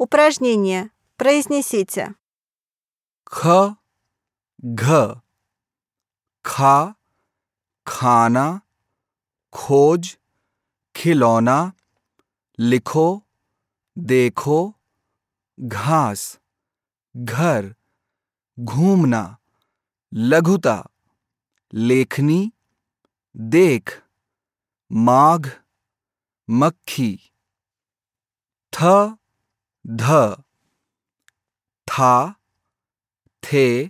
Упражнение. Произнесите. ख घ खा खाना खोज खिलौना लिखो देखो घास घर घूमना लघुता लेखनी देख माघ मक्खी थ ध, था, थे,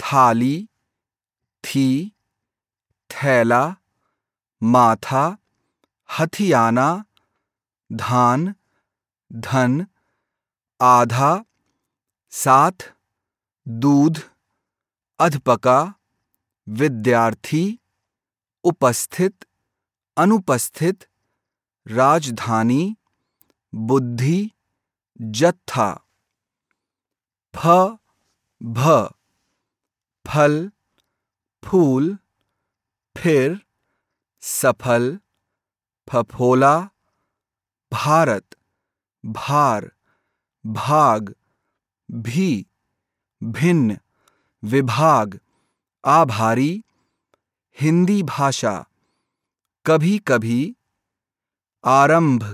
थाली, थी, थैला, माथा, हथियाना, धान, धन, आधा, साथ, दूध, अधपका, विद्यार्थी, उपस्थित, अनुपस्थित, राजधानी, बुद्धि जत्था, फ, भ, फल, फूल, फिर, सफल, फफोला, भारत, भार, भाग, भी, भिन्न, विभाग, आभारी, हिंदी भाषा कभी कभी आरंभ,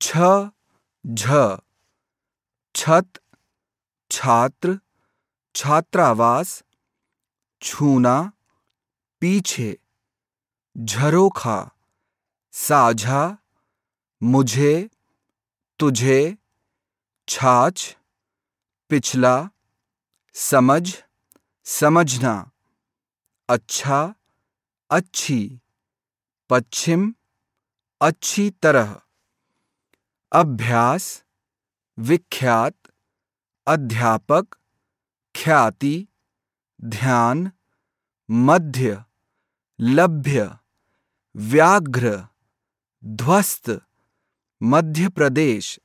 छ झ, छत, छात्र, छात्रावास, छूना, पीछे, झरोखा, साझा, मुझे, तुझे, छाछ, पिछला, समझ, समझना अच्छा अच्छी, पश्चिम, अच्छी तरह। अभ्यास विख्यात अध्यापक ख्याति ध्यान मध्य लभ्य व्याघ्र ध्वस्त मध्य प्रदेश